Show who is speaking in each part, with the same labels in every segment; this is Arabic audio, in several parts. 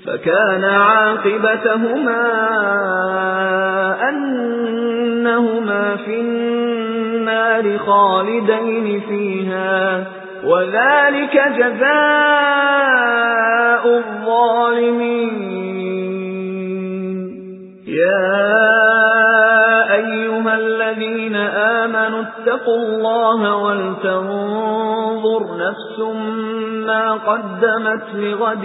Speaker 1: فكان عاقبتهما أنهما في النار خالدين فيها وذلك جزاء الظالمين. يا أيها الذين آمنوا اتقوا الله ولتنظر نفس ما قدمت لغد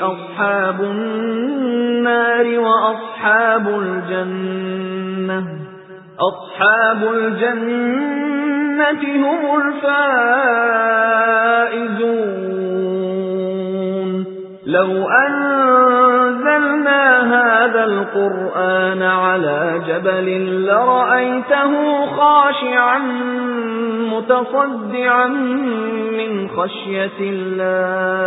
Speaker 1: أصحاب النار وأصحاب الجنة. أصحاب الجنة هم الفائزون. لو أنزلنا هذا القرآن على جبل لرأيته خاشعا متصدعا من خشية الله.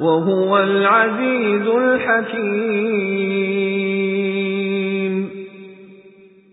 Speaker 1: وهو العزيز الحكيم.